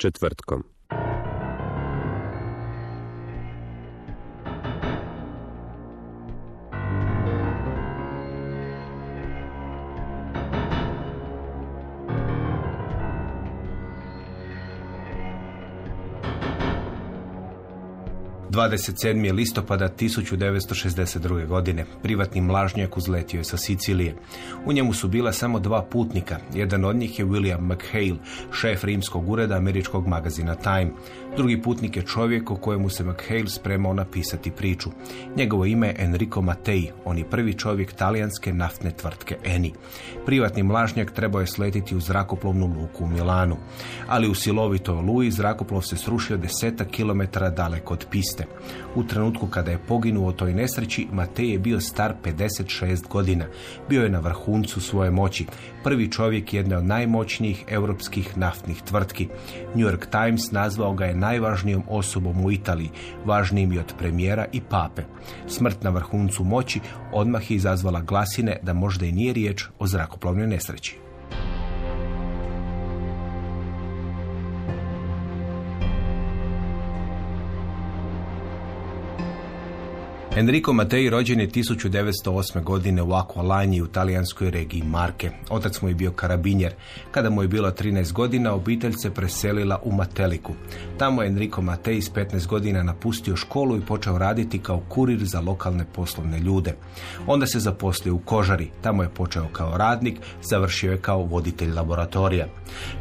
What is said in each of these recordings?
Četvrtkom. 27. listopada 1962. godine privatni mlažnjak uzletio je sa Sicilije. U njemu su bila samo dva putnika. Jedan od njih je William McHale, šef rimskog ureda američkog magazina Time. Drugi putnik je čovjek o kojemu se McHale spremao napisati priču. Njegovo ime je Enrico Mattei, on je prvi čovjek talijanske naftne tvrtke Eni. Privatni mlažnjak trebao je sletiti u zrakoplovnu luku u Milanu. Ali u silovitoj oluji zrakoplov se srušio desetak kilometara daleko od piste. U trenutku kada je poginuo u toj nesreći, Matej je bio star 56 godina. Bio je na vrhuncu svoje moći. Prvi čovjek jedne od najmoćnijih europskih naftnih tvrtki. New York Times nazvao ga je najvažnijom osobom u Italiji, važnijim i od premijera i pape. Smrt na vrhuncu moći odmah je izazvala glasine da možda i nije riječ o zrakoplovnoj nesreći. Enrico Mattei rođen je 1908. godine u Aqualagni u talijanskoj regiji Marke. Otac mu je bio karabinjer. Kada mu je bilo 13 godina, obitelj se preselila u Mateliku. Tamo je Enrico Mattei s 15 godina napustio školu i počeo raditi kao kurir za lokalne poslovne ljude. Onda se zaposlio u Kožari. Tamo je počeo kao radnik, završio je kao voditelj laboratorija.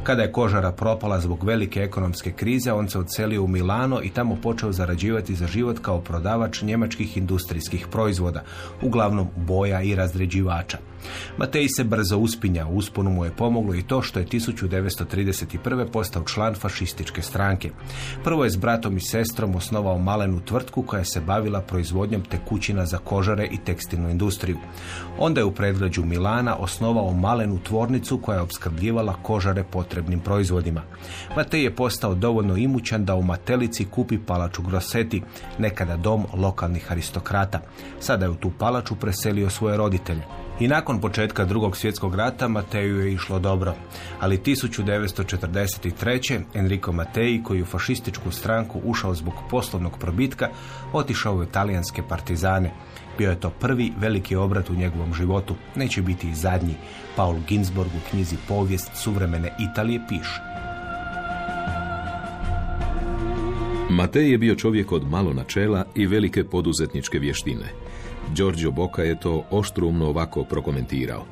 Kada je Kožara propala zbog velike ekonomske krize, on se odselio u Milano i tamo počeo zarađivati za život kao prodavač njemačkih industrijskih proizvoda, uglavnom boja i razređivača. Matej se brzo uspinja, usponu mu je pomoglo i to što je 1931. postao član fašističke stranke. Prvo je s bratom i sestrom osnovao malenu tvrtku koja se bavila proizvodnjom tekućina za kožare i tekstilnu industriju. Onda je u predgrađu Milana osnovao malenu tvornicu koja je opskrbljivala kožare potrebnim proizvodima. Matej je postao dovoljno imućan da u Matelici kupi palaču Groseti, nekada dom lokalnih aristokrata. Sada je u tu palaču preselio svoje roditelje. I nakon početka drugog svjetskog rata Mateju je išlo dobro. Ali 1943. Enrico Matei, koji u fašističku stranku ušao zbog poslovnog probitka, otišao u italijanske partizane. Bio je to prvi veliki obrat u njegovom životu. Neće biti i zadnji. Paul Ginsborg u knjizi Povijest suvremene Italije piše. Matej je bio čovjek od malo načela i velike poduzetničke vještine. Giorgio Boca je to oštrumno ovako prokomentirao.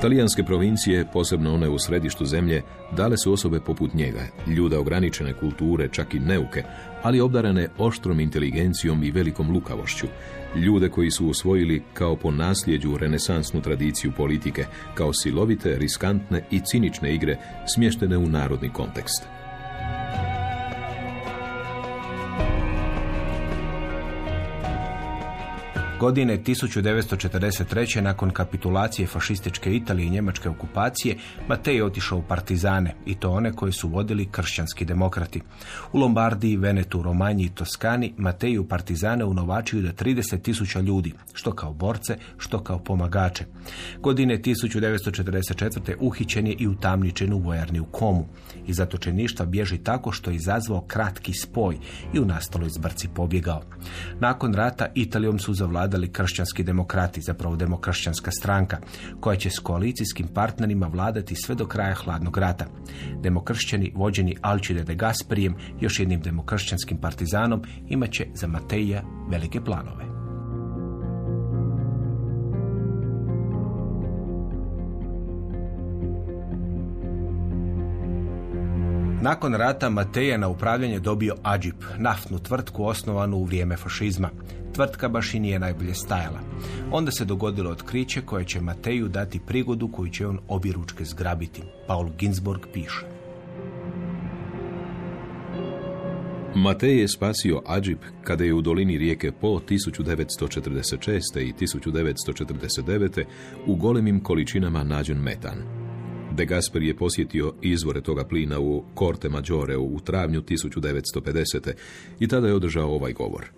Talijanske provincije, posebno one u središtu zemlje, dale su osobe poput njega, ljude ograničene kulture, čak i neuke, ali obdarane oštrom inteligencijom i velikom lukavošću, ljude koji su usvojili kao po nasljeđu renesansnu tradiciju politike, kao silovite, riskantne i cinične igre smještene u narodni kontekst. Godine 1943. nakon kapitulacije fašističke Italije i njemačke okupacije, Matej je otišao u partizane, i to one koje su vodili kršćanski demokrati. U Lombardiji, Venetu, Romanji i Toskani Matej u partizane unovačio da 30 tisuća ljudi, što kao borce, što kao pomagače. Godine 1944. uhićen je i utamničen u vojarni u Komu. Iz zatočeništva bježi tako što je izazvao kratki spoj i u nastaloj zbrci pobjegao. Nakon rata Italijom su zavladali kršćanski demokrati, zapravo demokršćanska stranka, koja će s koalicijskim partnerima vladati sve do kraja hladnog rata. Demokršćani, vođeni Alcide de Gasperijem, još jednim demokršćanskim partizanom, imat će za Mateja velike planove. Nakon rata Mateja na upravljanje dobio Ađip, naftnu tvrtku osnovanu u vrijeme fašizma. Tvrtka baš i nije najbolje stajala. Onda se dogodilo otkriće koje će Mateju dati prigodu koju će on objeručke zgrabiti. Paul Ginsborg piše. Matej je spasio Ađip kada je u dolini rijeke Po 1946. i 1949. u golemim količinama nađen metan. De Gasper je posjetio izvore toga plina u Corte Maggiore u travnju 1950. i tada je održao ovaj govor.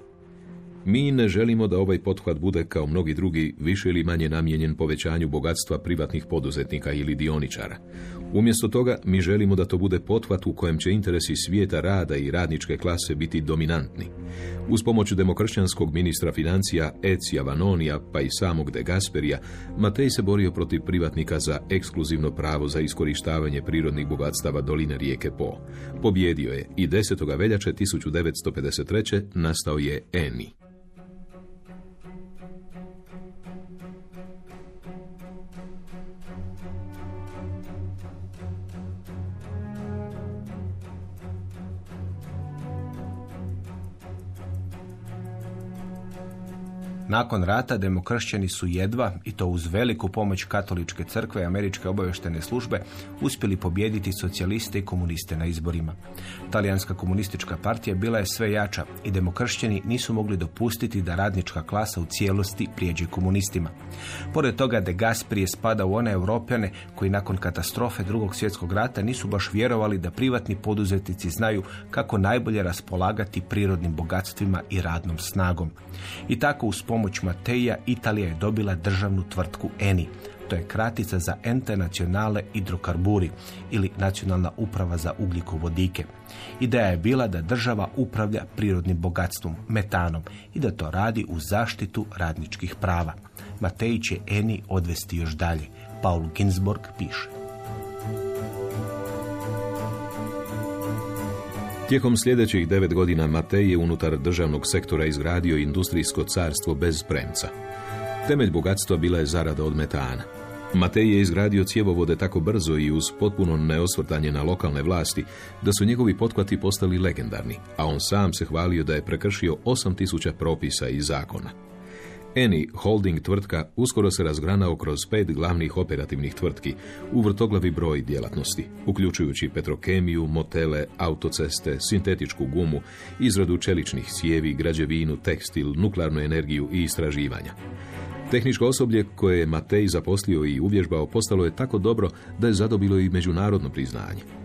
Mi ne želimo da ovaj pothvat bude kao mnogi drugi više ili manje namijenjen povećanju bogatstva privatnih poduzetnika ili dioničara. Umjesto toga mi želimo da to bude pothvat u kojem će interesi svijeta rada i radničke klase biti dominantni. Uz pomoć demokršćanskog ministra financija Ecija Vanonija pa i samog de Gasperija, Matej se borio protiv privatnika za ekskluzivno pravo za iskorištavanje prirodnih bogatstava doline rijeke Po. Pobjedio je i 10. veljače 1953. nastao je Eni. Nakon rata demokršćani su jedva, i to uz veliku pomoć katoličke crkve i američke obavještene službe, uspjeli pobijediti socijaliste i komuniste na izborima. Talijanska komunistička partija bila je sve jača i demokršćani nisu mogli dopustiti da radnička klasa u cijelosti prijeđe komunistima. Pored toga de Gasperi je spada u one europljane koji nakon katastrofe drugog svjetskog rata nisu baš vjerovali da privatni poduzetnici znaju kako najbolje raspolagati prirodnim bogatstvima i radnom snagom. I tako uz pomoć Mateja Italija je dobila državnu tvrtku ENI. To je kratica za Ente Nacionale Hidrokarburi ili Nacionalna uprava za ugljikovodike. Ideja je bila da država upravlja prirodnim bogatstvom, metanom i da to radi u zaštitu radničkih prava. Mateji će Eni odvesti još dalje. Paul Ginsborg piše. Tijekom sljedećih devet godina Matej je unutar državnog sektora izgradio industrijsko carstvo bez premca. Temelj bogatstva bila je zarada od metana. Matej je izgradio cjevovode tako brzo i uz potpuno neosvrtanje na lokalne vlasti da su njegovi potkvati postali legendarni, a on sam se hvalio da je prekršio 8000 propisa i zakona. Eni holding tvrtka uskoro se razgranao kroz pet glavnih operativnih tvrtki u vrtoglavi broj djelatnosti, uključujući petrokemiju, motele, autoceste, sintetičku gumu, izradu čeličnih cijevi, građevinu, tekstil, nuklearnu energiju i istraživanja. Tehničko osoblje koje je Matej zaposlio i uvježbao postalo je tako dobro da je zadobilo i međunarodno priznanje.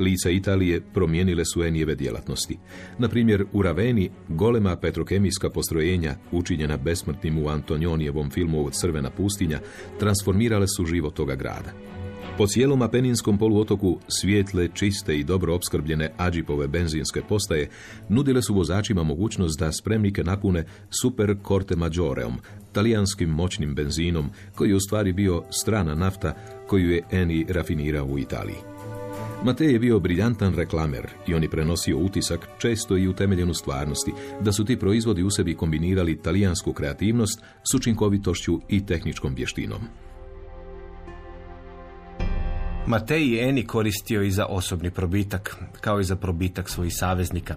Lica Italije promijenile su Enijeve djelatnosti. Na primjer, u Raveni golema petrokemijska postrojenja, učinjena besmrtnim u Antonionijevom filmu od Crvena pustinja, transformirale su život toga grada. Po cijelom Apeninskom poluotoku svijetle, čiste i dobro opskrbljene Ađipove benzinske postaje nudile su vozačima mogućnost da spremnike napune super Corte Maggioreom, talijanskim moćnim benzinom, koji je u stvari bio strana nafta koju je Eni rafinirao u Italiji. Matej je bio briljantan reklamer i on je prenosio utisak, često i utemeljen u stvarnosti, da su ti proizvodi u sebi kombinirali talijansku kreativnost s učinkovitošću i tehničkom vještinom. Matej je Eni koristio i za osobni probitak, kao i za probitak svojih saveznika.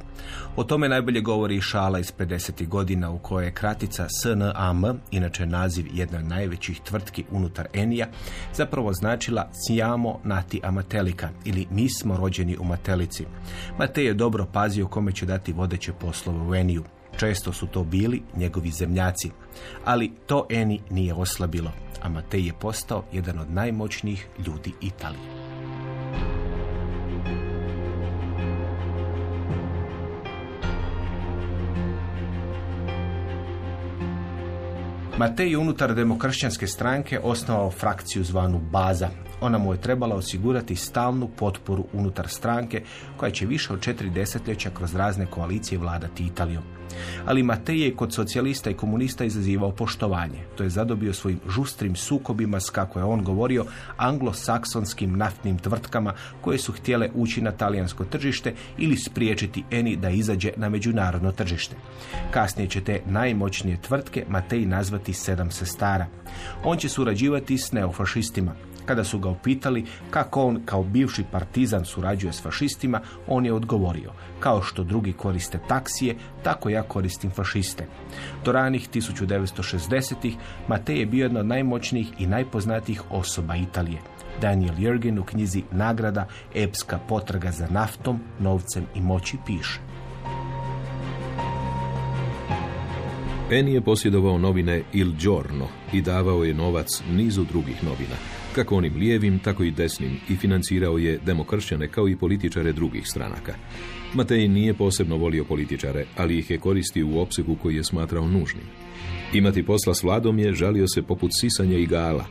O tome najbolje govori i šala iz 50. godina u kojoj je kratica SNAM, inače naziv jedne od najvećih tvrtki unutar Enija, zapravo značila Siamo nati amatelika ili mi smo rođeni u Matelici. Matej je dobro pazio kome će dati vodeće poslove u Eniju. Često su to bili njegovi zemljaci, ali to Eni nije oslabilo a Matej je postao jedan od najmoćnijih ljudi Italije. Matej je unutar demokršćanske stranke osnovao frakciju zvanu Baza. Ona mu je trebala osigurati stalnu potporu unutar stranke koja će više od četiri desetljeća kroz razne koalicije vladati Italijom. Ali Matej je kod socijalista i komunista izazivao poštovanje. To je zadobio svojim žustrim sukobima s, kako je on govorio, anglosaksonskim naftnim tvrtkama koje su htjele ući na talijansko tržište ili spriječiti Eni da izađe na međunarodno tržište. Kasnije će te najmoćnije tvrtke Matej nazvati sedam sestara. On će surađivati s neofašistima. Kada su ga upitali kako on kao bivši partizan surađuje s fašistima, on je odgovorio, kao što drugi koriste taksije, tako ja koristim fašiste. Do ranih 1960-ih Matej je bio jedna od najmoćnijih i najpoznatijih osoba Italije. Daniel Jurgen u knjizi Nagrada, epska potraga za naftom, novcem i moći piše. Eni je posjedovao novine Il Giorno i davao je novac nizu drugih novina, kako onim lijevim, tako i desnim, i financirao je demokršćane kao i političare drugih stranaka. Matej nije posebno volio političare, ali ih je koristio u opsegu koji je smatrao nužnim. Imati posla s vladom je žalio se poput sisanja i gala.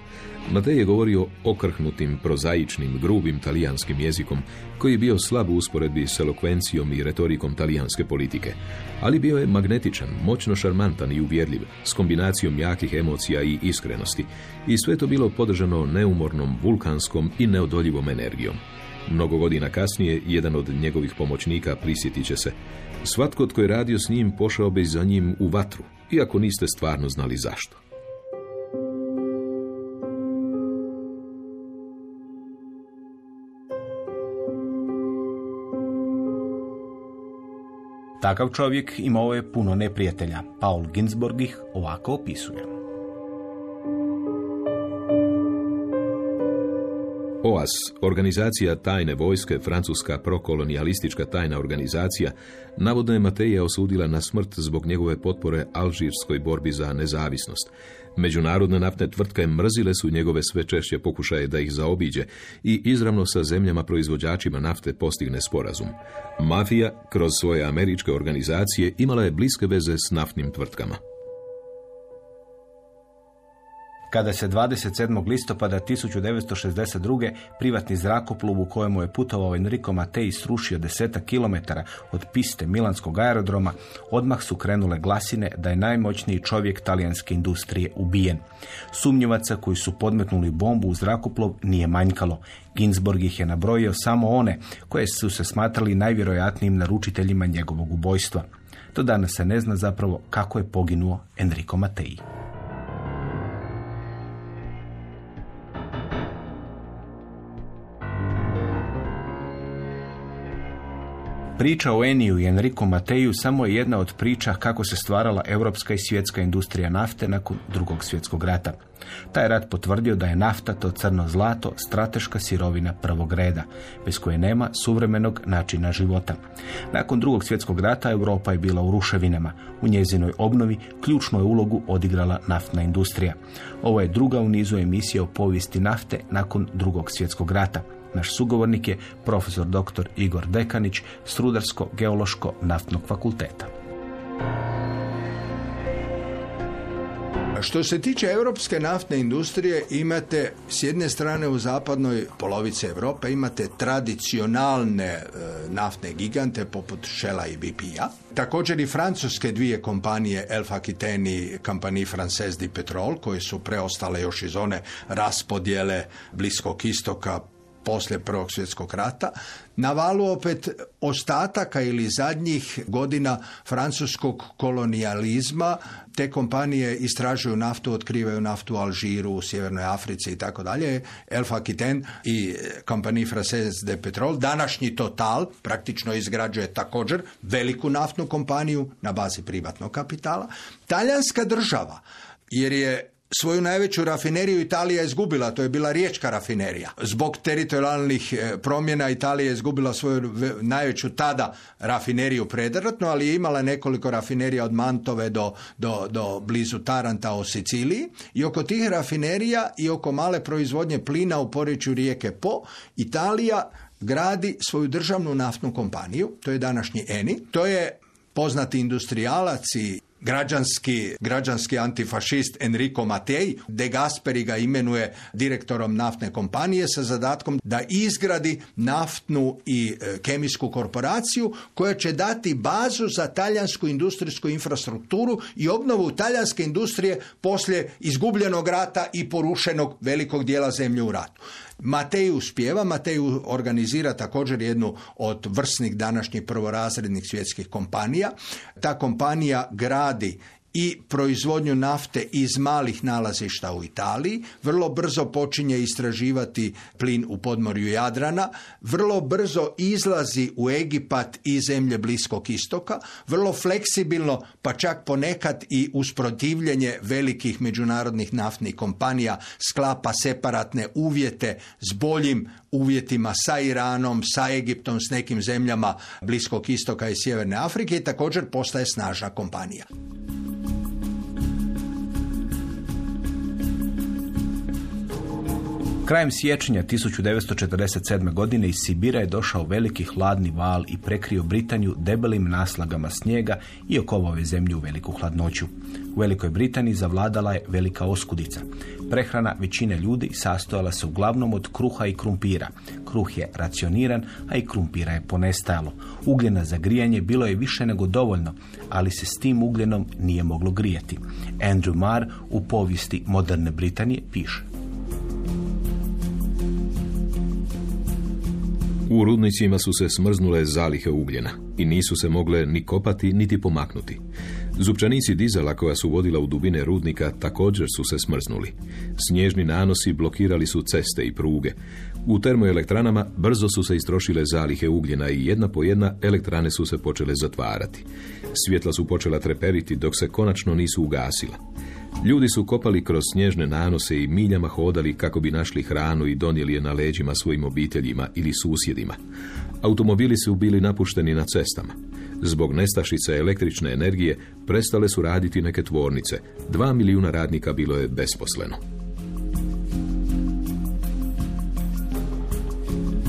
Matej je govorio okrhnutim, prozaičnim, grubim talijanskim jezikom, koji je bio slab u usporedbi s elokvencijom i retorikom talijanske politike. Ali bio je magnetičan, moćno šarmantan i uvjerljiv, s kombinacijom jakih emocija i iskrenosti. I sve to bilo podržano neumornom, vulkanskom i neodoljivom energijom. Mnogo godina kasnije, jedan od njegovih pomoćnika prisjetit će se. Svatko tko je radio s njim pošao bi za njim u vatru, iako niste stvarno znali zašto. Takav čovjek imao je puno neprijatelja. Paul Ginsborg ih ovako opisuje. OAS, organizacija tajne vojske, francuska prokolonijalistička tajna organizacija, navodno je Mateja osudila na smrt zbog njegove potpore alžirskoj borbi za nezavisnost. Međunarodne naftne tvrtke mrzile su njegove sve češće pokušaje da ih zaobiđe i izravno sa zemljama proizvođačima nafte postigne sporazum. Mafija, kroz svoje američke organizacije, imala je bliske veze s naftnim tvrtkama. Kada se 27. listopada 1962. privatni zrakoplov u kojemu je putovao Enrico Mattei srušio deseta kilometara od piste Milanskog aerodroma, odmah su krenule glasine da je najmoćniji čovjek talijanske industrije ubijen. Sumnjivaca koji su podmetnuli bombu u zrakoplov nije manjkalo. Ginsborg ih je nabrojio samo one koje su se smatrali najvjerojatnijim naručiteljima njegovog ubojstva. Do danas se ne zna zapravo kako je poginuo Enrico Mattei. Priča o Eniju i Enriku Mateju samo je jedna od priča kako se stvarala europska i svjetska industrija nafte nakon drugog svjetskog rata. Taj rat potvrdio da je nafta to crno zlato strateška sirovina prvog reda, bez koje nema suvremenog načina života. Nakon drugog svjetskog rata Europa je bila u ruševinama. U njezinoj obnovi ključnu je ulogu odigrala naftna industrija. Ovo je druga u nizu emisije o povijesti nafte nakon drugog svjetskog rata. Naš sugovornik je profesor dr. Igor Dekanić s Rudarsko-geološko-naftnog fakulteta. Što se tiče europske naftne industrije, imate s jedne strane u zapadnoj polovici Europe imate tradicionalne e, naftne gigante poput Shella i BP-a. Također i francuske dvije kompanije Elf Aquitaine i Compagnie Française de Petrol koje su preostale još iz one raspodjele Bliskog istoka poslije Prvog svjetskog rata, na valu opet ostataka ili zadnjih godina francuskog kolonijalizma, te kompanije istražuju naftu, otkrivaju naftu u Alžiru, u Sjevernoj Africi i tako dalje, Elfa Aquitaine i Compagnie Française de Petrol, današnji Total praktično izgrađuje također veliku naftnu kompaniju na bazi privatnog kapitala. Talijanska država, jer je svoju najveću rafineriju Italija izgubila, to je bila riječka rafinerija. Zbog teritorijalnih e, promjena Italija je izgubila svoju najveću tada rafineriju predratno, ali je imala nekoliko rafinerija od Mantove do, do, do blizu Taranta u Siciliji i oko tih rafinerija i oko male proizvodnje plina u porječju rijeke Po, Italija gradi svoju državnu naftnu kompaniju, to je današnji Eni, to je poznati industrijalac i građanski, građanski antifašist Enrico Matei. De Gasperi ga imenuje direktorom naftne kompanije sa zadatkom da izgradi naftnu i e, kemijsku korporaciju koja će dati bazu za talijansku industrijsku infrastrukturu i obnovu talijanske industrije poslije izgubljenog rata i porušenog velikog dijela zemlje u ratu. Matej uspjeva, Matej organizira također jednu od vrsnih današnjih prvorazrednih svjetskih kompanija. Ta kompanija gradi i proizvodnju nafte iz malih nalazišta u Italiji, vrlo brzo počinje istraživati plin u podmorju Jadrana, vrlo brzo izlazi u Egipat i zemlje Bliskog istoka, vrlo fleksibilno, pa čak ponekad i uz protivljenje velikih međunarodnih naftnih kompanija sklapa separatne uvjete s boljim uvjetima sa Iranom, sa Egiptom, s nekim zemljama Bliskog istoka i Sjeverne Afrike i također postaje snažna kompanija. Krajem siječnja 1947. godine iz Sibira je došao veliki hladni val i prekrio Britaniju debelim naslagama snijega i okovao je zemlju u veliku hladnoću. U Velikoj Britaniji zavladala je velika oskudica. Prehrana većine ljudi sastojala se uglavnom od kruha i krumpira. Kruh je racioniran, a i krumpira je ponestajalo. Ugljena za grijanje bilo je više nego dovoljno, ali se s tim ugljenom nije moglo grijati. Andrew Marr u povijesti moderne Britanije piše. U rudnicima su se smrznule zalihe ugljena i nisu se mogle ni kopati niti pomaknuti. Zupčanici dizela koja su vodila u dubine rudnika također su se smrznuli. Snježni nanosi blokirali su ceste i pruge. U termoelektranama brzo su se istrošile zalihe ugljena i jedna po jedna elektrane su se počele zatvarati. Svjetla su počela treperiti dok se konačno nisu ugasila. Ljudi su kopali kroz snježne nanose i miljama hodali kako bi našli hranu i donijeli je na leđima svojim obiteljima ili susjedima. Automobili su bili napušteni na cestama. Zbog nestašice električne energije prestale su raditi neke tvornice. Dva milijuna radnika bilo je besposleno.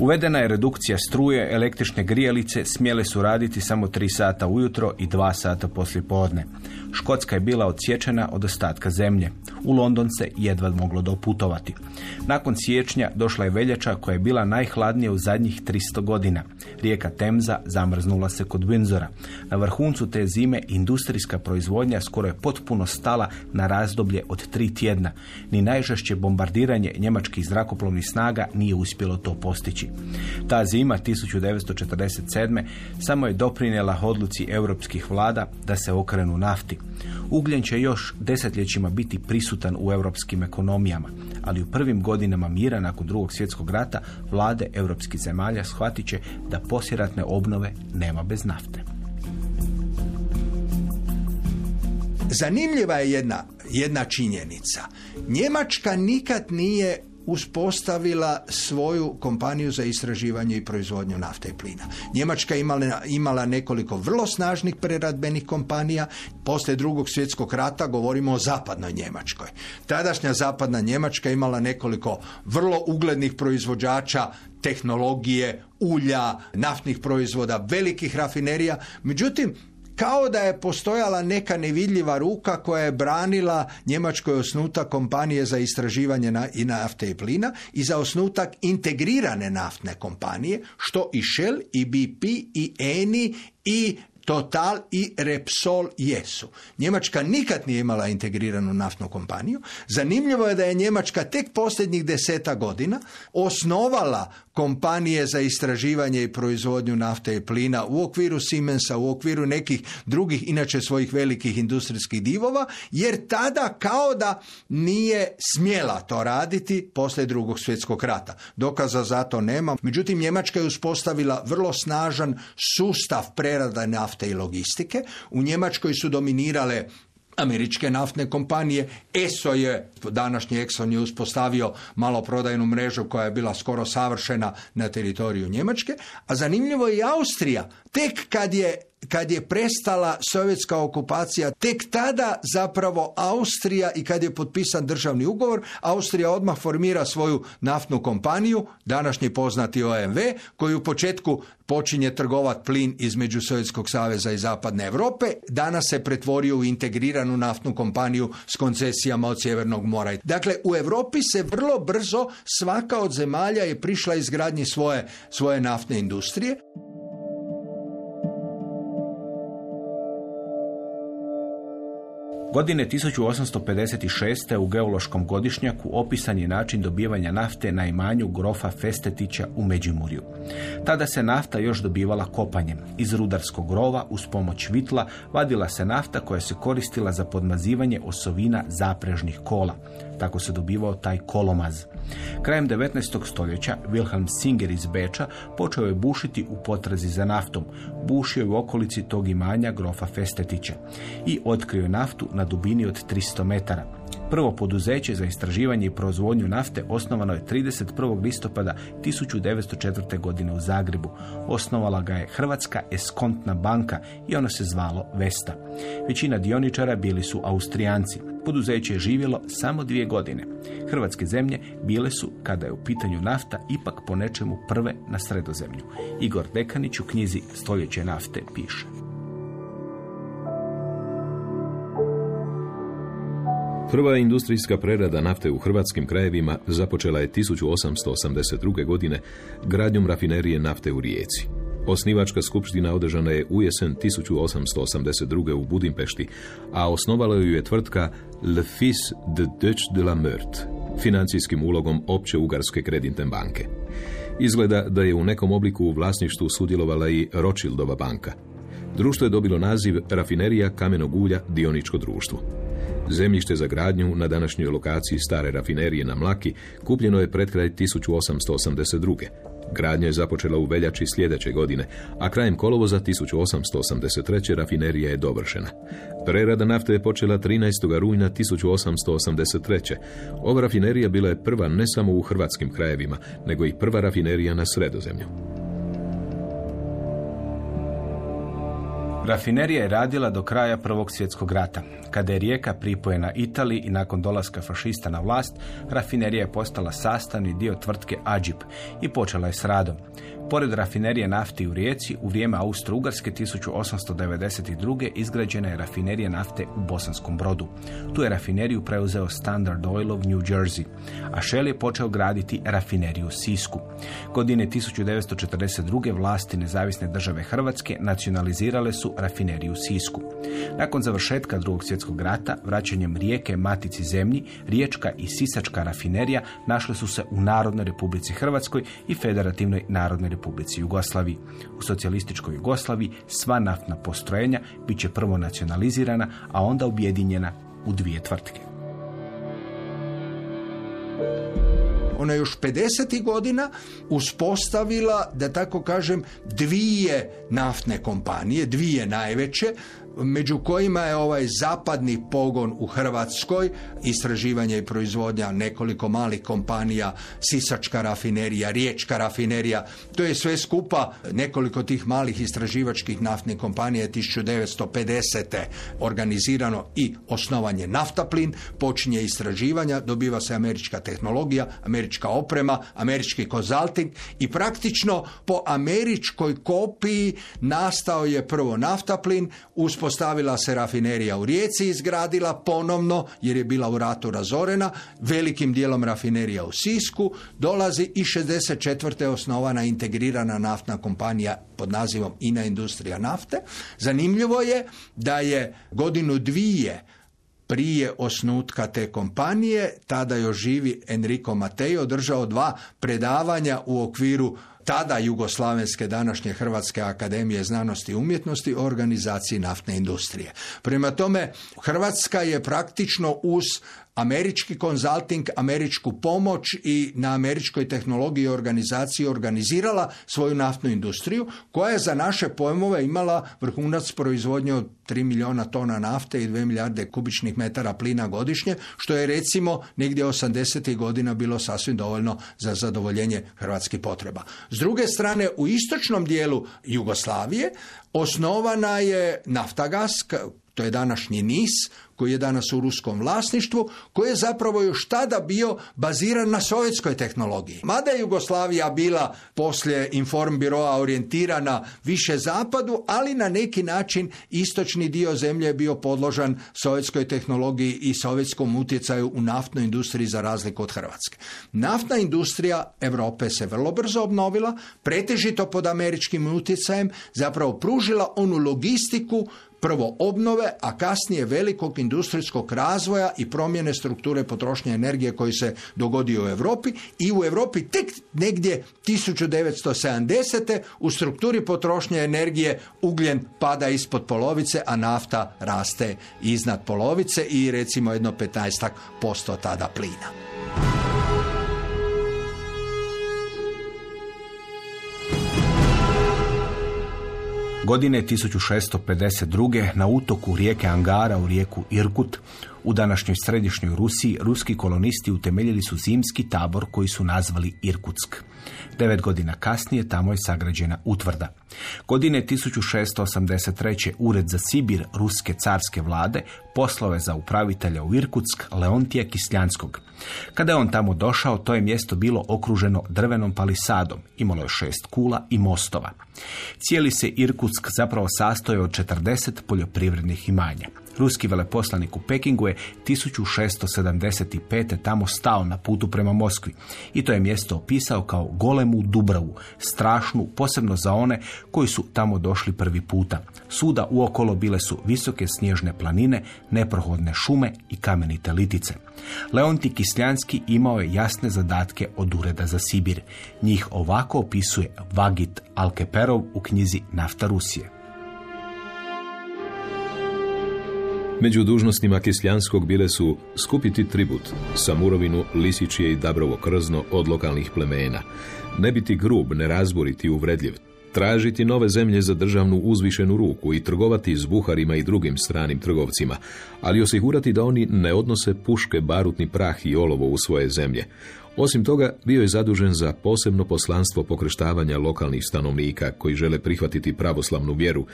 Uvedena je redukcija struje, električne grijalice smjele su raditi samo tri sata ujutro i dva sata poslije podne. Škotska je bila odsječena od ostatka zemlje. U London se jedva moglo doputovati. Nakon siječnja došla je veljača koja je bila najhladnija u zadnjih 300 godina. Rijeka Temza zamrznula se kod Windsora. Na vrhuncu te zime industrijska proizvodnja skoro je potpuno stala na razdoblje od tri tjedna. Ni najžešće bombardiranje njemačkih zrakoplovnih snaga nije uspjelo to postići. Ta zima 1947. samo je doprinjela odluci europskih vlada da se okrenu nafti. Ugljen će još desetljećima biti prisutan u europskim ekonomijama, ali u prvim godinama mira nakon drugog svjetskog rata vlade europskih zemalja shvatit će da posjeratne obnove nema bez nafte. Zanimljiva je jedna, jedna činjenica. Njemačka nikad nije uspostavila svoju kompaniju za istraživanje i proizvodnju nafte i plina. Njemačka imala, imala nekoliko vrlo snažnih preradbenih kompanija. Poslije drugog svjetskog rata govorimo o zapadnoj Njemačkoj. Tadašnja zapadna Njemačka imala nekoliko vrlo uglednih proizvođača tehnologije, ulja, naftnih proizvoda, velikih rafinerija. Međutim, kao da je postojala neka nevidljiva ruka koja je branila Njemačkoj osnutak kompanije za istraživanje na, i nafte i plina i za osnutak integrirane naftne kompanije, što i Shell, i BP, i Eni, i Total i Repsol jesu. Njemačka nikad nije imala integriranu naftnu kompaniju. Zanimljivo je da je Njemačka tek posljednjih deseta godina osnovala kompanije za istraživanje i proizvodnju nafte i plina u okviru Siemensa, u okviru nekih drugih, inače svojih velikih industrijskih divova, jer tada kao da nije smjela to raditi poslije drugog svjetskog rata. Dokaza za to nema. Međutim, Njemačka je uspostavila vrlo snažan sustav prerada nafte i logistike. U Njemačkoj su dominirale američke naftne kompanije. ESO je, današnji Exxon je uspostavio maloprodajnu mrežu koja je bila skoro savršena na teritoriju Njemačke, a zanimljivo je i Austrija. Tek kad je kad je prestala sovjetska okupacija, tek tada zapravo Austrija i kad je potpisan državni ugovor, Austrija odmah formira svoju naftnu kompaniju, današnji poznati OMV, koji u početku počinje trgovat plin između Sovjetskog saveza i Zapadne Europe, danas se pretvorio u integriranu naftnu kompaniju s koncesijama od Sjevernog mora. Dakle, u Europi se vrlo brzo svaka od zemalja je prišla izgradnji svoje, svoje naftne industrije. Godine 1856. u geološkom godišnjaku opisan je način dobivanja nafte na imanju grofa Festetića u Međimurju. Tada se nafta još dobivala kopanjem. Iz rudarskog rova uz pomoć vitla vadila se nafta koja se koristila za podmazivanje osovina zaprežnih kola. Tako se dobivao taj kolomaz. Krajem 19. stoljeća Wilhelm Singer iz Beča počeo je bušiti u potrazi za naftom. Bušio je u okolici tog imanja grofa Festetića i otkrio naftu na dubini od 300 metara. Prvo poduzeće za istraživanje i proizvodnju nafte osnovano je 31. listopada 1904. godine u Zagrebu. Osnovala ga je Hrvatska eskontna banka i ono se zvalo Vesta. Većina dioničara bili su Austrijanci. Poduzeće je živjelo samo dvije godine. Hrvatske zemlje bile su, kada je u pitanju nafta, ipak po nečemu prve na sredozemlju. Igor Dekanić u knjizi Stoljeće nafte piše. Prva industrijska prerada nafte u hrvatskim krajevima započela je 1882. godine gradnjom rafinerije nafte u Rijeci. Osnivačka skupština održana je u jesen 1882. u Budimpešti, a osnovala ju je tvrtka Le Fils de Deutsch de la Meurthe, financijskim ulogom opće ugarske kreditne banke. Izgleda da je u nekom obliku u vlasništvu sudjelovala i Rothschildova banka. Društvo je dobilo naziv Rafinerija kamenog ulja dioničko društvo. Zemljište za gradnju na današnjoj lokaciji stare rafinerije na Mlaki kupljeno je pred kraj 1882. Gradnja je započela u veljači sljedeće godine, a krajem kolovoza 1883. rafinerija je dovršena. Prerada nafte je počela 13. rujna 1883. Ova rafinerija bila je prva ne samo u hrvatskim krajevima, nego i prva rafinerija na sredozemlju. Rafinerija je radila do kraja Prvog svjetskog rata. Kada je rijeka pripojena Italiji i nakon dolaska fašista na vlast, rafinerija je postala sastavni dio tvrtke Ađip i počela je s radom. Pored rafinerije nafte u Rijeci, u vrijeme Austro-Ugarske 1892. izgrađena je rafinerija nafte u Bosanskom brodu. Tu je rafineriju preuzeo Standard Oil of New Jersey, a Shell je počeo graditi rafineriju Sisku. Godine 1942. vlasti nezavisne države Hrvatske nacionalizirale su rafineriju u Sisku. Nakon završetka drugog svjetskog rata, vraćanjem rijeke Matici zemlji, Riječka i Sisačka rafinerija našle su se u Narodnoj Republici Hrvatskoj i Federativnoj Narodnoj Republici Jugoslaviji. U socijalističkoj Jugoslaviji sva naftna postrojenja bit će prvo nacionalizirana, a onda objedinjena u dvije tvrtke. Ona je još 50. godina uspostavila, da tako kažem, dvije naftne kompanije, dvije najveće, među kojima je ovaj zapadni pogon u Hrvatskoj, istraživanje i proizvodnja nekoliko malih kompanija, Sisačka rafinerija, Riječka rafinerija, to je sve skupa nekoliko tih malih istraživačkih naftnih kompanija 1950. organizirano i osnovanje naftaplin, počinje istraživanja, dobiva se američka tehnologija, američka oprema, američki konzulting i praktično po američkoj kopiji nastao je prvo naftaplin, uz uspostavila se rafinerija u Rijeci, izgradila ponovno, jer je bila u ratu razorena, velikim dijelom rafinerija u Sisku, dolazi i 64. osnovana integrirana naftna kompanija pod nazivom INA Industrija nafte. Zanimljivo je da je godinu dvije prije osnutka te kompanije, tada još živi Enrico Matej, održao dva predavanja u okviru tada Jugoslavenske današnje Hrvatske akademije znanosti i umjetnosti organizaciji naftne industrije. Prema tome, Hrvatska je praktično uz američki konzulting, američku pomoć i na američkoj tehnologiji organizaciji organizirala svoju naftnu industriju koja je za naše pojmove imala vrhunac proizvodnje od 3 milijuna tona nafte i 2 milijarde kubičnih metara plina godišnje, što je recimo negdje 80. godina bilo sasvim dovoljno za zadovoljenje hrvatskih potreba. S druge strane, u istočnom dijelu Jugoslavije osnovana je Naftagas, to je današnji NIS, koji je danas u ruskom vlasništvu, koji je zapravo još tada bio baziran na sovjetskoj tehnologiji. Mada je Jugoslavija bila poslije Inform biroa orijentirana više zapadu, ali na neki način istočni dio zemlje je bio podložan sovjetskoj tehnologiji i sovjetskom utjecaju u naftnoj industriji za razliku od Hrvatske. Naftna industrija Europe se vrlo brzo obnovila, pretežito pod američkim utjecajem, zapravo pružila onu logistiku prvo obnove, a kasnije velikog industrijskog razvoja i promjene strukture potrošnje energije koji se dogodio u Europi i u Europi tek negdje 1970. u strukturi potrošnje energije ugljen pada ispod polovice, a nafta raste iznad polovice i recimo jedno 15 posto tada plina. Godine 1652. na utoku rijeke Angara u rijeku Irkut u današnjoj središnjoj Rusiji ruski kolonisti utemeljili su zimski tabor koji su nazvali Irkutsk. Devet godina kasnije tamo je sagrađena utvrda. Godine 1683. Ured za Sibir ruske carske vlade poslove za upravitelja u Irkutsk Leontija Kisljanskog. Kada je on tamo došao, to je mjesto bilo okruženo drvenom palisadom, imalo je šest kula i mostova. Cijeli se Irkutsk zapravo sastoje od 40 poljoprivrednih imanja. Ruski veleposlanik u Pekingu je 1675. tamo stao na putu prema Moskvi i to je mjesto opisao kao golemu Dubravu, strašnu posebno za one koji su tamo došli prvi puta. Suda uokolo bile su visoke snježne planine, neprohodne šume i kamenite litice. Leonti Kisljanski imao je jasne zadatke od ureda za Sibir. Njih ovako opisuje Vagit Alkeperov u knjizi Nafta Rusije. Među dužnostima Kisljanskog bile su skupiti tribut, samurovinu, lisičije i dabrovo krzno od lokalnih plemena, ne biti grub, ne razboriti uvredljiv, tražiti nove zemlje za državnu uzvišenu ruku i trgovati s buharima i drugim stranim trgovcima, ali osigurati da oni ne odnose puške, barutni prah i olovo u svoje zemlje. Osim toga, bio je zadužen za posebno poslanstvo pokreštavanja lokalnih stanovnika koji žele prihvatiti pravoslavnu vjeru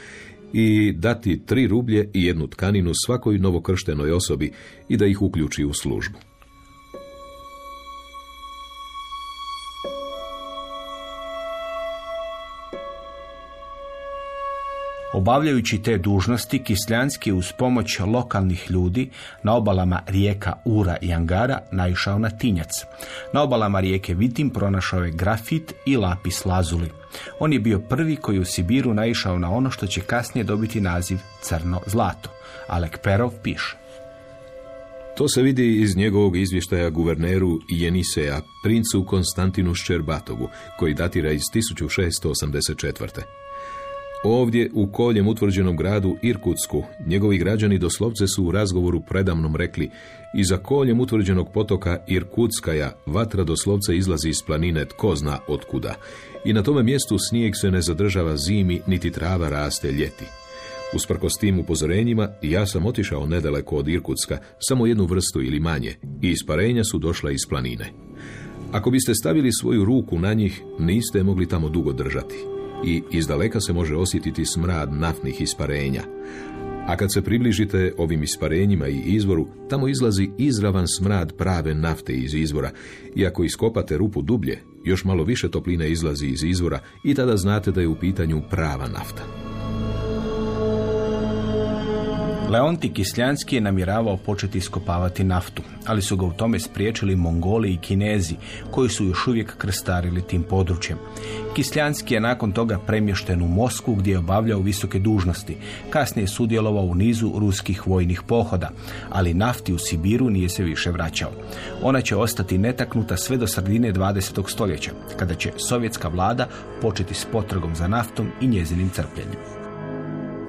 i dati tri rublje i jednu tkaninu svakoj novokrštenoj osobi i da ih uključi u službu. Obavljajući te dužnosti, Kisljanski uz pomoć lokalnih ljudi na obalama rijeka Ura i Angara naišao na tinjac. Na obalama rijeke Vitim pronašao je grafit i lapis lazuli. On je bio prvi koji u Sibiru naišao na ono što će kasnije dobiti naziv crno zlato. Alek Perov piše. To se vidi iz njegovog izvještaja guverneru Jeniseja, princu Konstantinu Ščerbatovu, koji datira iz 1684. Ovdje, u koljem utvrđenom gradu Irkutsku, njegovi građani doslovce su u razgovoru predamnom rekli iza koljem utvrđenog potoka Irkutskaja vatra doslovce izlazi iz planine tko zna otkuda i na tome mjestu snijeg se ne zadržava zimi niti trava raste ljeti. Usprkos tim upozorenjima, ja sam otišao nedaleko od Irkutska, samo jednu vrstu ili manje, i isparenja su došla iz planine. Ako biste stavili svoju ruku na njih, niste mogli tamo dugo držati i izdaleka se može osjetiti smrad naftnih isparenja. A kad se približite ovim isparenjima i izvoru, tamo izlazi izravan smrad prave nafte iz izvora. I ako iskopate rupu dublje, još malo više topline izlazi iz izvora i tada znate da je u pitanju prava nafta. Leonti Kisljanski je namjeravao početi iskopavati naftu, ali su ga u tome spriječili Mongoli i Kinezi, koji su još uvijek krstarili tim područjem. Kisljanski je nakon toga premješten u Moskvu gdje je obavljao visoke dužnosti. Kasnije je sudjelovao u nizu ruskih vojnih pohoda, ali nafti u Sibiru nije se više vraćao. Ona će ostati netaknuta sve do sredine 20. stoljeća, kada će sovjetska vlada početi s potragom za naftom i njezinim crpljenjem.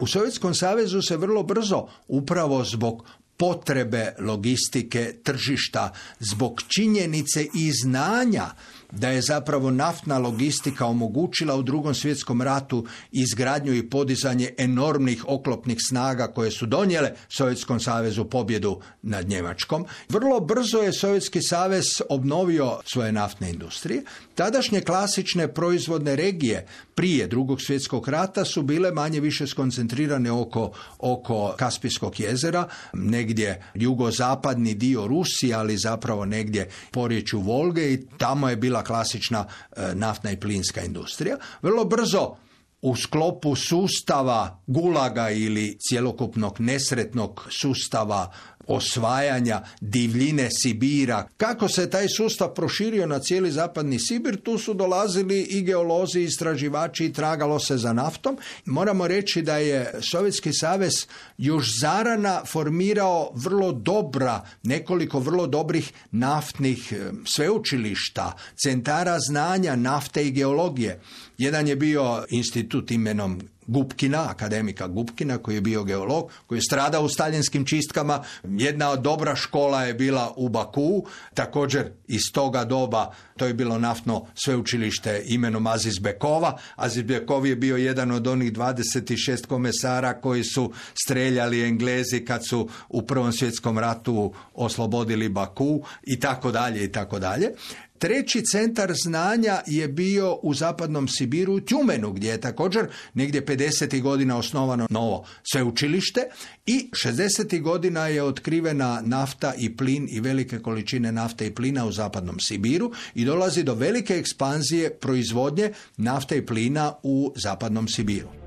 U Sovjetskom savezu se vrlo brzo, upravo zbog potrebe logistike tržišta, zbog činjenice i znanja da je zapravo naftna logistika omogućila u drugom svjetskom ratu izgradnju i podizanje enormnih oklopnih snaga koje su donijele Sovjetskom savezu pobjedu nad Njemačkom. Vrlo brzo je Sovjetski savez obnovio svoje naftne industrije. Tadašnje klasične proizvodne regije prije drugog svjetskog rata su bile manje više skoncentrirane oko, oko Kaspijskog jezera, negdje jugozapadni dio Rusije, ali zapravo negdje porječu Volge i tamo je bila klasična e, naftna i plinska industrija. Vrlo brzo u sklopu sustava gulaga ili cjelokupnog nesretnog sustava osvajanja divljine Sibira. Kako se taj sustav proširio na cijeli zapadni Sibir, tu su dolazili i geolozi, istraživači i tragalo se za naftom. Moramo reći da je Sovjetski savez još zarana formirao vrlo dobra, nekoliko vrlo dobrih naftnih e, sveučilišta, centara znanja nafte i geologije. Jedan je bio institut imenom Gupkina, akademika Gupkina koji je bio geolog, koji je stradao u staljinskim čistkama. Jedna od dobra škola je bila u Baku, također iz toga doba to je bilo naftno sveučilište imenom Aziz Bekova. Aziz Bekov je bio jedan od onih 26 komesara koji su streljali Englezi kad su u Prvom svjetskom ratu oslobodili Baku i tako dalje i tako dalje. Treći centar znanja je bio u zapadnom Sibiru u Tjumenu, gdje je također negdje 50. godina osnovano novo sveučilište i 60. godina je otkrivena nafta i plin i velike količine nafte i plina u zapadnom Sibiru i dolazi do velike ekspanzije proizvodnje nafte i plina u zapadnom Sibiru.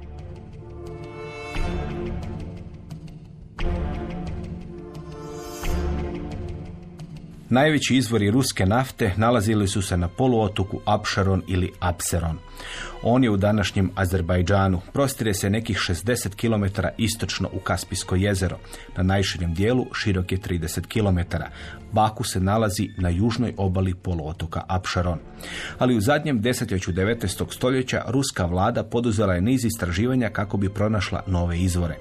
Najveći izvori ruske nafte nalazili su se na poluotoku Apšaron ili Apseron. On je u današnjem Azerbajdžanu. Prostire se nekih 60 km istočno u Kaspijsko jezero. Na najširem dijelu širok je 30 km. Baku se nalazi na južnoj obali poluotoka Apšaron. Ali u zadnjem desetljeću 19. stoljeća ruska vlada poduzela je niz istraživanja kako bi pronašla nove izvore.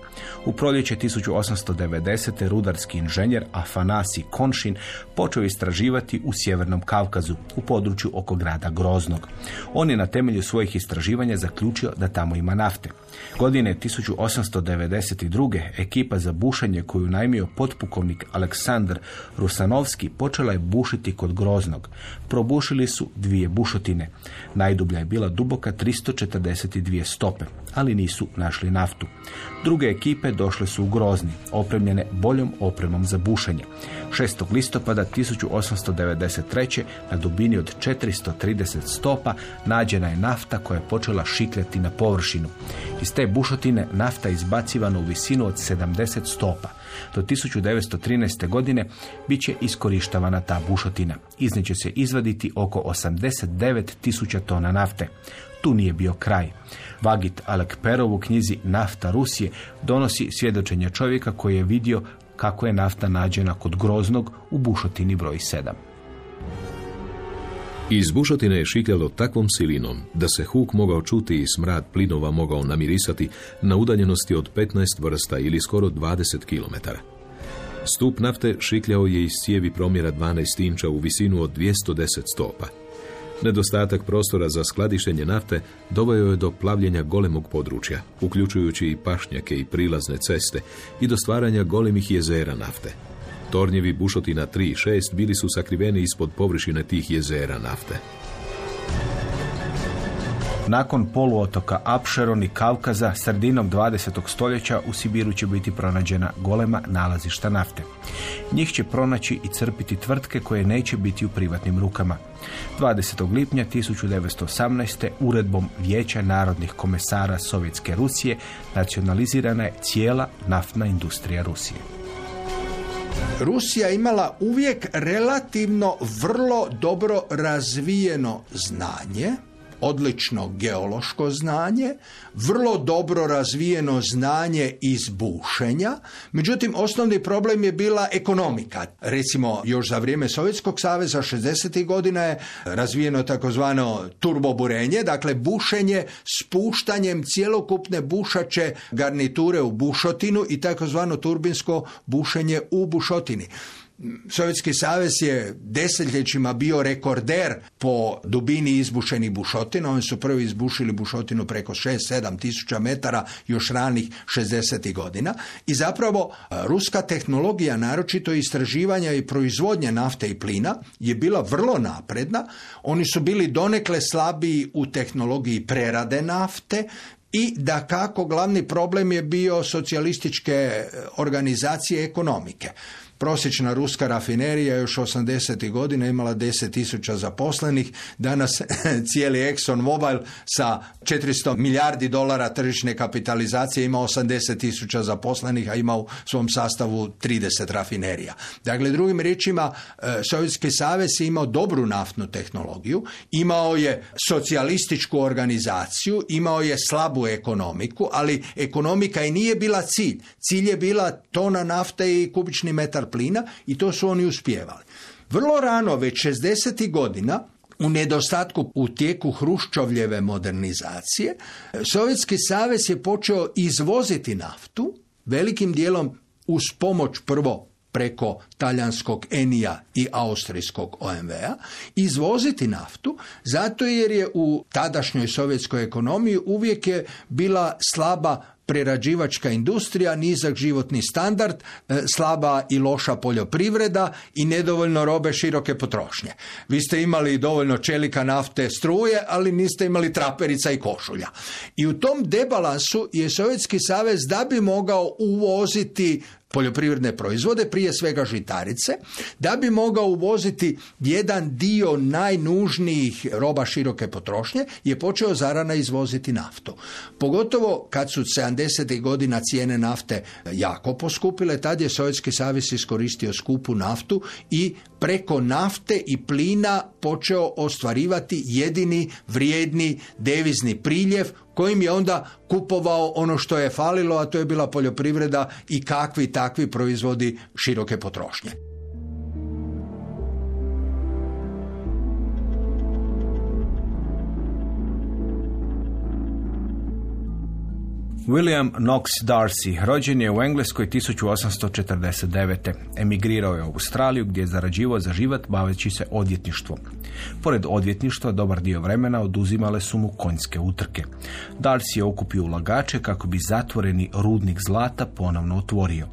U proljeće 1890. rudarski inženjer Afanasi Konšin počeo istraživati u Sjevernom Kavkazu, u području oko grada Groznog. On je na temelju svojih istraživanja zaključio da tamo ima nafte. Godine 1892. ekipa za bušenje koju najmio potpukovnik Aleksandar Rusanovski počela je bušiti kod Groznog. Probušili su dvije bušotine. Najdublja je bila duboka 342 stope, ali nisu našli naftu. Druge ekipe došle su u Grozni, opremljene boljom opremom za bušenje. 6. listopada 1893. na dubini od 430 stopa nađena je nafta koja je počela šikljati na površinu. Iz te bušotine nafta izbacivana u visinu od 70 stopa. Do 1913. godine bit će iskorištavana ta bušotina. Iz nje će se izvaditi oko 89 tisuća tona nafte. Tu nije bio kraj. Vagit Alekperov u knjizi Nafta Rusije donosi svjedočenje čovjeka koji je vidio kako je nafta nađena kod Groznog u bušotini broj 7. Iz bušotine je šikljalo takvom silinom da se huk mogao čuti i smrad plinova mogao namirisati na udaljenosti od 15 vrsta ili skoro 20 km. Stup nafte šikljao je iz cijevi promjera 12 inča u visinu od 210 stopa. Nedostatak prostora za skladištenje nafte doveo je do plavljenja golemog područja, uključujući i pašnjake i prilazne ceste i do stvaranja golemih jezera nafte. Tornjevi bušotina 3 i 6 bili su sakriveni ispod površine tih jezera nafte. Nakon poluotoka Apšeron i Kavkaza, sredinom 20. stoljeća u Sibiru će biti pronađena golema nalazišta nafte. Njih će pronaći i crpiti tvrtke koje neće biti u privatnim rukama. 20. lipnja 1918. uredbom Vijeća narodnih komesara Sovjetske Rusije nacionalizirana je cijela naftna industrija Rusije. Rusija imala uvijek relativno vrlo dobro razvijeno znanje odlično geološko znanje, vrlo dobro razvijeno znanje iz bušenja, međutim osnovni problem je bila ekonomika. Recimo još za vrijeme Sovjetskog saveza 60. godina je razvijeno takozvano turboburenje, dakle bušenje spuštanjem cjelokupne bušače garniture u bušotinu i takozvano turbinsko bušenje u bušotini. Sovjetski savez je desetljećima bio rekorder po dubini izbušenih bušotina. Oni su prvi izbušili bušotinu preko 6-7 tisuća metara još ranih 60. godina. I zapravo e, ruska tehnologija, naročito istraživanja i proizvodnje nafte i plina, je bila vrlo napredna. Oni su bili donekle slabiji u tehnologiji prerade nafte, i da kako glavni problem je bio socijalističke e, organizacije ekonomike. Prosječna ruska rafinerija još 80. godina imala 10.000 zaposlenih, danas cijeli Exxon Mobil sa 400 milijardi dolara tržišne kapitalizacije ima 80.000 zaposlenih, a ima u svom sastavu 30 rafinerija. Dakle, drugim riječima, e, Sovjetski savez je imao dobru naftnu tehnologiju, imao je socijalističku organizaciju, imao je slabu ekonomiku, ali ekonomika i nije bila cilj. Cilj je bila tona nafte i kubični metar plina i to su oni uspjevali. Vrlo rano, već 60. godina, u nedostatku u tijeku Hruščovljeve modernizacije, Sovjetski savez je počeo izvoziti naftu, velikim dijelom uz pomoć prvo preko talijanskog Enija i austrijskog OMV-a, izvoziti naftu, zato jer je u tadašnjoj sovjetskoj ekonomiji uvijek je bila slaba prerađivačka industrija, nizak životni standard, e, slaba i loša poljoprivreda i nedovoljno robe široke potrošnje. Vi ste imali dovoljno čelika nafte struje, ali niste imali traperica i košulja. I u tom debalansu je Sovjetski savez da bi mogao uvoziti poljoprivredne proizvode, prije svega žitarice, da bi mogao uvoziti jedan dio najnužnijih roba široke potrošnje, je počeo zarana izvoziti naftu. Pogotovo kad su 70. godina cijene nafte jako poskupile, tad je Sovjetski savez iskoristio skupu naftu i preko nafte i plina počeo ostvarivati jedini vrijedni devizni priljev kojim je onda kupovao ono što je falilo, a to je bila poljoprivreda i kakvi takvi proizvodi široke potrošnje. William Knox Darcy rođen je u Engleskoj 1849. Emigrirao je u Australiju gdje je zarađivao za život baveći se odvjetništvom. Pored odvjetništva dobar dio vremena oduzimale su mu konjske utrke. Darcy je okupio ulagače kako bi zatvoreni rudnik zlata ponovno otvorio.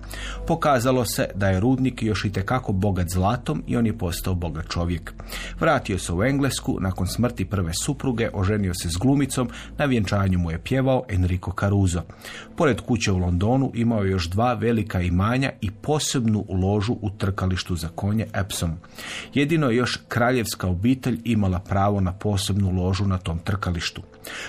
Pokazalo se da je rudnik još i tekako bogat zlatom i on je postao bogat čovjek. Vratio se u Englesku, nakon smrti prve supruge, oženio se s glumicom, na vjenčanju mu je pjevao Enrico Caruso. Pored kuće u Londonu imao je još dva velika imanja i posebnu ložu u trkalištu za konje Epsom. Jedino je još kraljevska obitelj imala pravo na posebnu ložu na tom trkalištu.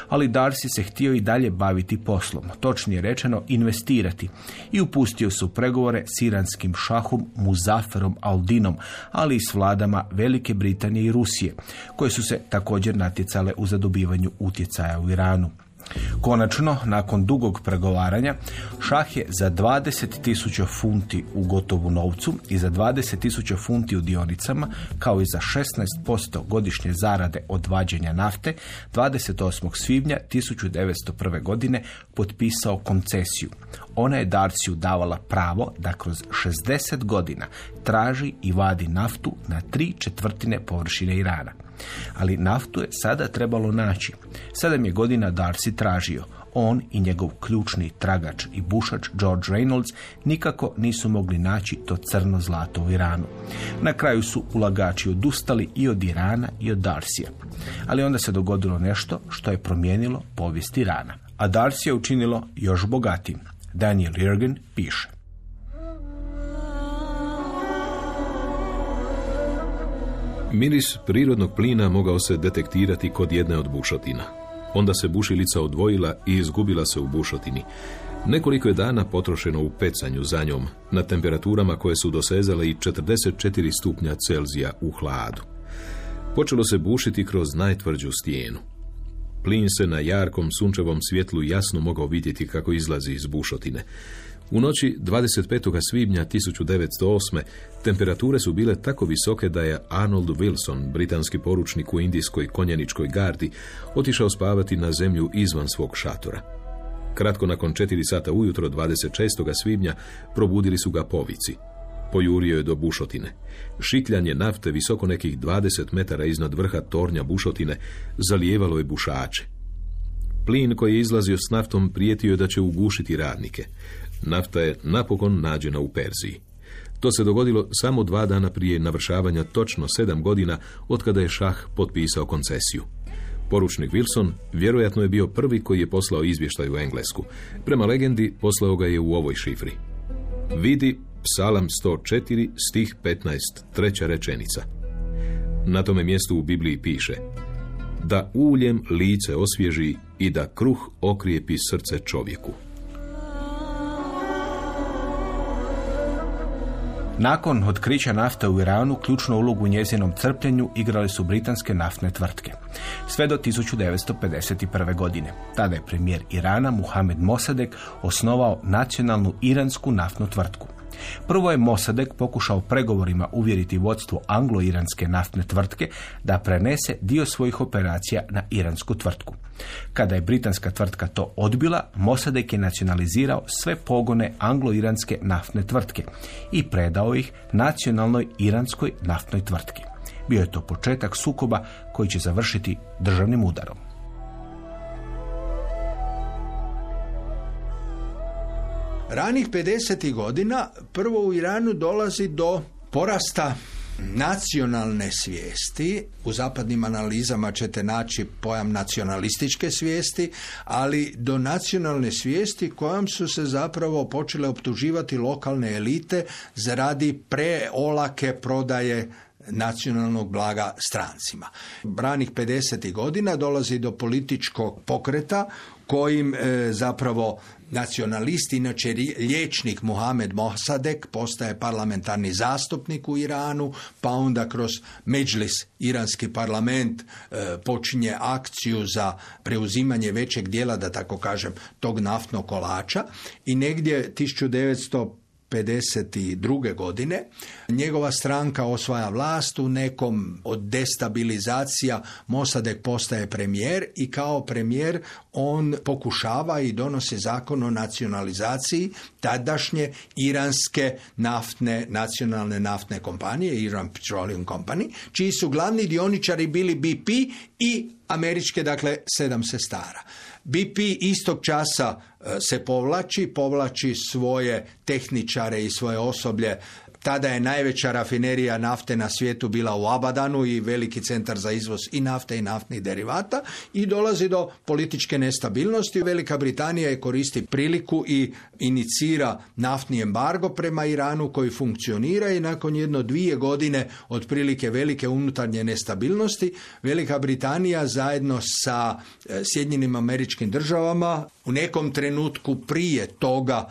Ali Darcy se htio i dalje baviti poslom, točnije rečeno investirati i upustio se u pregovore s iranskim šahom Muzaferom Aldinom, ali i s vladama Velike Britanije i Rusije, koje su se također natjecale u zadobivanju utjecaja u Iranu. Konačno, nakon dugog pregovaranja, šah je za 20.000 funti u gotovu novcu i za 20.000 funti u dionicama, kao i za 16% godišnje zarade od vađenja nafte, 28. svibnja 1901. godine potpisao koncesiju. Ona je Darciju davala pravo da kroz 60 godina traži i vadi naftu na tri četvrtine površine Irana. Ali naftu je sada trebalo naći. Sedam je godina Darcy tražio. On i njegov ključni tragač i bušač George Reynolds nikako nisu mogli naći to crno zlato u Iranu. Na kraju su ulagači odustali i od Irana i od Darsija. Ali onda se dogodilo nešto što je promijenilo povijest Irana. A Darcy je učinilo još bogatijim. Daniel Jürgen piše. Miris prirodnog plina mogao se detektirati kod jedne od bušotina. Onda se bušilica odvojila i izgubila se u bušotini. Nekoliko je dana potrošeno u pecanju za njom, na temperaturama koje su dosezale i 44 stupnja Celzija u hladu. Počelo se bušiti kroz najtvrđu stijenu. Plin se na jarkom sunčevom svjetlu jasno mogao vidjeti kako izlazi iz bušotine. U noći 25. svibnja 1908. temperature su bile tako visoke da je Arnold Wilson, britanski poručnik u indijskoj konjeničkoj gardi, otišao spavati na zemlju izvan svog šatora. Kratko nakon 4 sata ujutro 26. svibnja probudili su ga povici. Pojurio je do bušotine. Šikljanje nafte visoko nekih 20 metara iznad vrha tornja bušotine zalijevalo je bušače. Plin koji je izlazio s naftom prijetio je da će ugušiti radnike. Nafta je napokon nađena u Perziji. To se dogodilo samo dva dana prije navršavanja točno sedam godina od kada je šah potpisao koncesiju. Poručnik Wilson vjerojatno je bio prvi koji je poslao izvještaj u Englesku. Prema legendi poslao ga je u ovoj šifri. Vidi Psalam 104, stih 15, treća rečenica. Na tome mjestu u Bibliji piše da uljem lice osvježi i da kruh okrijepi srce čovjeku. Nakon otkrića nafte u Iranu, ključnu ulogu u njezinom crpljenju igrale su britanske naftne tvrtke. Sve do 1951. godine. Tada je premijer Irana, Muhammed Mossadegh, osnovao nacionalnu iransku naftnu tvrtku. Prvo je Mossadegh pokušao pregovorima uvjeriti vodstvo anglo-iranske naftne tvrtke da prenese dio svojih operacija na iransku tvrtku. Kada je britanska tvrtka to odbila, Mossadegh je nacionalizirao sve pogone anglo-iranske naftne tvrtke i predao ih nacionalnoj iranskoj naftnoj tvrtki. Bio je to početak sukoba koji će završiti državnim udarom. Ranih 50. godina prvo u Iranu dolazi do porasta nacionalne svijesti. U zapadnim analizama ćete naći pojam nacionalističke svijesti, ali do nacionalne svijesti kojom su se zapravo počele optuživati lokalne elite zaradi preolake prodaje nacionalnog blaga strancima. Branih 50. godina dolazi do političkog pokreta kojim e, zapravo nacionalist, inače liječnik Mohamed Mossadegh postaje parlamentarni zastupnik u Iranu, pa onda kroz Međlis, iranski parlament, e, počinje akciju za preuzimanje većeg dijela, da tako kažem, tog naftnog kolača. I negdje 1900 52. godine. Njegova stranka osvaja vlast u nekom od destabilizacija Mosadek postaje premijer i kao premijer on pokušava i donosi zakon o nacionalizaciji tadašnje iranske naftne, nacionalne naftne kompanije, Iran Petroleum Company, čiji su glavni dioničari bili BP i američke, dakle, sedam sestara. BP istog časa e, se povlači, povlači svoje tehničare i svoje osoblje tada je najveća rafinerija nafte na svijetu bila u Abadanu i veliki centar za izvoz i nafte i naftnih derivata i dolazi do političke nestabilnosti. Velika Britanija je koristi priliku i inicira naftni embargo prema Iranu koji funkcionira i nakon jedno dvije godine otprilike velike unutarnje nestabilnosti Velika Britanija zajedno sa e, Sjedinjenim američkim državama u nekom trenutku prije toga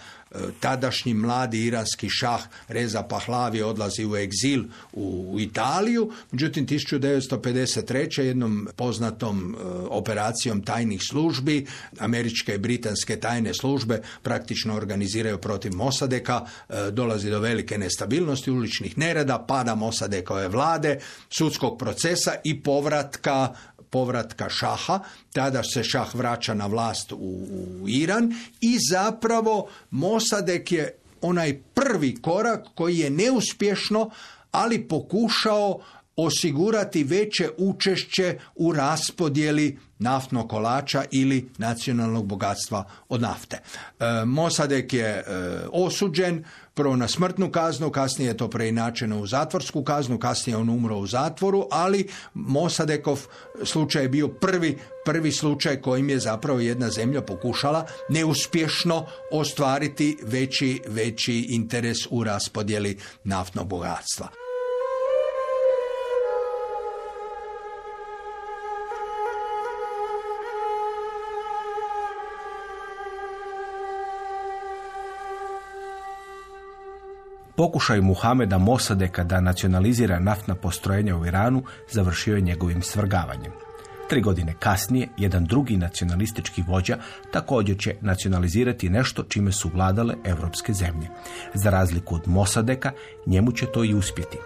tadašnji mladi iranski šah Reza Pahlavi odlazi u egzil u Italiju. Međutim, 1953. jednom poznatom e, operacijom tajnih službi, američke i britanske tajne službe praktično organiziraju protiv Mosadeka, e, dolazi do velike nestabilnosti, uličnih nereda, pada Mosadekove vlade, sudskog procesa i povratka povratka šaha, tada se šah vraća na vlast u, Iran. I zapravo Mosadek je onaj prvi korak koji je neuspješno, ali pokušao osigurati veće učešće u raspodjeli naftnog kolača ili nacionalnog bogatstva od nafte. E, Mosadek je e, osuđen, prvo na smrtnu kaznu, kasnije je to preinačeno u zatvorsku kaznu, kasnije on umro u zatvoru, ali Mosadekov slučaj je bio prvi, prvi slučaj kojim je zapravo jedna zemlja pokušala neuspješno ostvariti veći, veći interes u raspodjeli naftnog bogatstva. Pokušaj Muhameda Mosadeka da nacionalizira naftna postrojenja u Iranu završio je njegovim svrgavanjem. Tri godine kasnije, jedan drugi nacionalistički vođa također će nacionalizirati nešto čime su vladale europske zemlje. Za razliku od Mosadeka, njemu će to i uspjeti.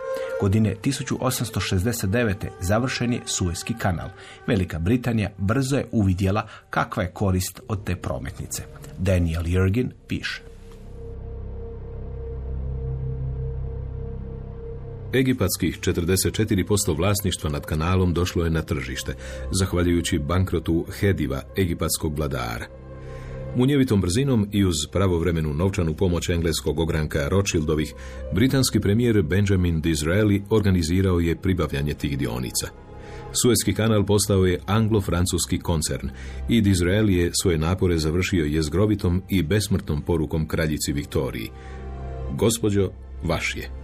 Godine 1869. završen je Suezki kanal. Velika Britanija brzo je uvidjela kakva je korist od te prometnice. Daniel Jurgen piše. Egipatskih 44% vlasništva nad kanalom došlo je na tržište, zahvaljujući bankrotu Hediva, egipatskog vladara. Munjevitom brzinom i uz pravovremenu novčanu pomoć engleskog ogranka Rothschildovih, britanski premijer Benjamin Disraeli organizirao je pribavljanje tih dionica. Suezki kanal postao je anglo-francuski koncern i Disraeli je svoje napore završio jezgrovitom i besmrtnom porukom kraljici Viktoriji. Gospođo, vaš je.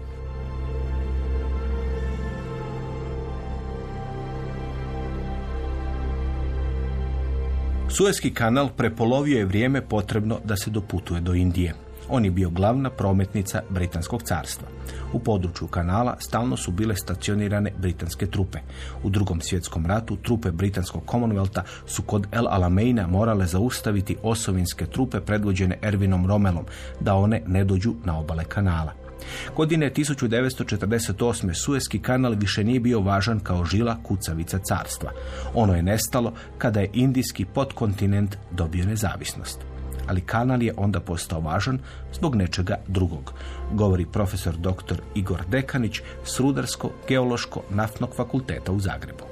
Suezki kanal prepolovio je vrijeme potrebno da se doputuje do Indije. On je bio glavna prometnica Britanskog carstva. U području kanala stalno su bile stacionirane britanske trupe. U drugom svjetskom ratu trupe britanskog Commonwealtha su kod El Alameina morale zaustaviti osovinske trupe predvođene Ervinom Romelom da one ne dođu na obale kanala. Godine 1948. Suezki kanal više nije bio važan kao žila kucavica carstva. Ono je nestalo kada je indijski podkontinent dobio nezavisnost. Ali kanal je onda postao važan zbog nečega drugog, govori profesor dr. Igor Dekanić s Rudarsko-geološko-naftnog fakulteta u Zagrebu.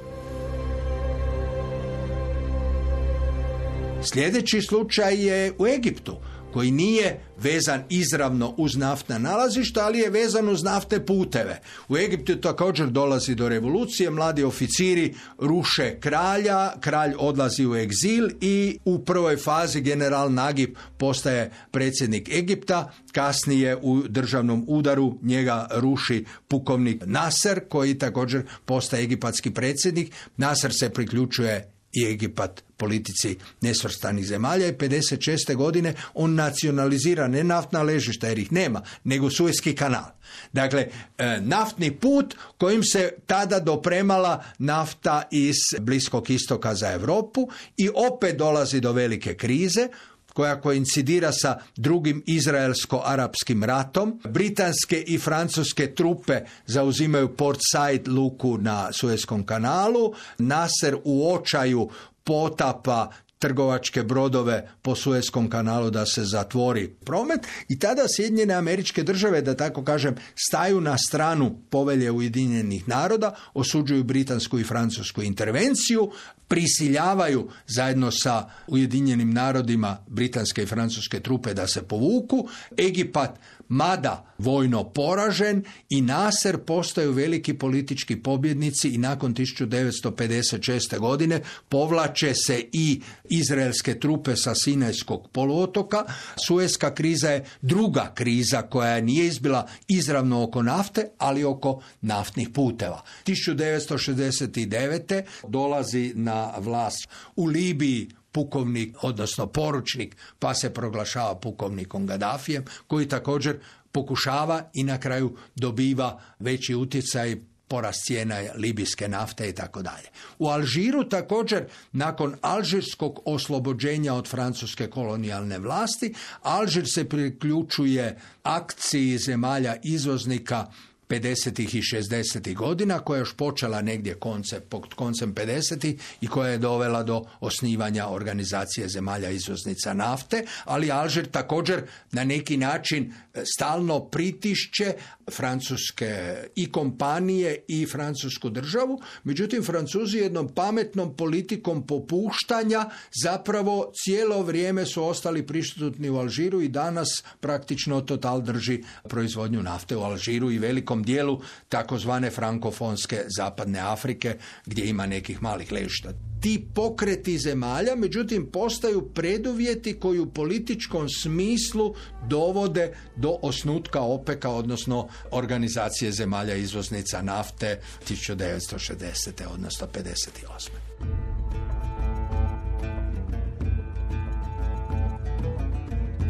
Sljedeći slučaj je u Egiptu koji nije vezan izravno uz naftna nalazišta, ali je vezan uz naftne puteve. U Egiptu također dolazi do revolucije, mladi oficiri ruše kralja, kralj odlazi u egzil i u prvoj fazi general Nagib postaje predsjednik Egipta, kasnije u državnom udaru njega ruši pukovnik Nasser koji također postaje egipatski predsjednik. Nasser se priključuje i Egipat politici nesvrstanih zemalja i 56. godine on nacionalizira ne naftna ležišta jer ih nema, nego Suezki kanal. Dakle, e, naftni put kojim se tada dopremala nafta iz Bliskog istoka za Europu i opet dolazi do velike krize koja koincidira sa drugim izraelsko-arapskim ratom. Britanske i francuske trupe zauzimaju Port Said luku na Suezkom kanalu. Nasser u očaju potapa trgovačke brodove po Suezkom kanalu da se zatvori promet i tada Sjedinjene američke države, da tako kažem, staju na stranu povelje Ujedinjenih naroda, osuđuju britansku i francusku intervenciju, prisiljavaju zajedno sa Ujedinjenim narodima britanske i francuske trupe da se povuku. Egipat mada vojno poražen i Naser postaju veliki politički pobjednici i nakon 1956. godine povlače se i izraelske trupe sa Sinajskog poluotoka. Suezka kriza je druga kriza koja nije izbila izravno oko nafte, ali oko naftnih puteva. 1969. dolazi na vlast u Libiji pukovnik, odnosno poručnik, pa se proglašava pukovnikom Gaddafijem, koji također pokušava i na kraju dobiva veći utjecaj porast cijena libijske nafte i tako dalje. U Alžiru također nakon alžirskog oslobođenja od francuske kolonijalne vlasti, Alžir se priključuje akciji zemalja izvoznika 50. i 60. godina, koja je još počela negdje konce, koncem 50. i koja je dovela do osnivanja organizacije zemalja izvoznica nafte, ali Alžir također na neki način e, stalno pritišće francuske i kompanije i francusku državu, međutim Francuzi jednom pametnom politikom popuštanja zapravo cijelo vrijeme su ostali prisutni u Alžiru i danas praktično Total drži proizvodnju nafte u Alžiru i velikom dijelu takozvane frankofonske zapadne Afrike gdje ima nekih malih ležišta. Ti pokreti zemalja, međutim, postaju preduvjeti koji u političkom smislu dovode do osnutka OPEKA, odnosno organizacije zemalja izvoznica nafte 1960. odnosno 58.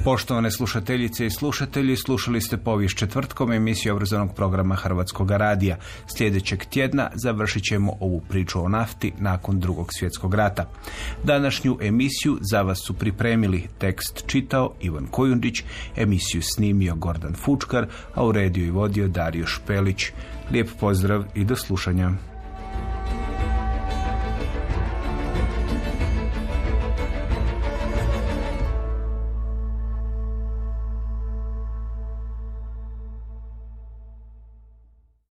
Poštovane slušateljice i slušatelji, slušali ste povijest četvrtkom emisiju obrazovnog programa Hrvatskog radija. Sljedećeg tjedna završit ćemo ovu priču o nafti nakon drugog svjetskog rata. Današnju emisiju za vas su pripremili tekst čitao Ivan Kojundić, emisiju snimio Gordan Fučkar, a u rediju i vodio Dario Špelić. Lijep pozdrav i do slušanja.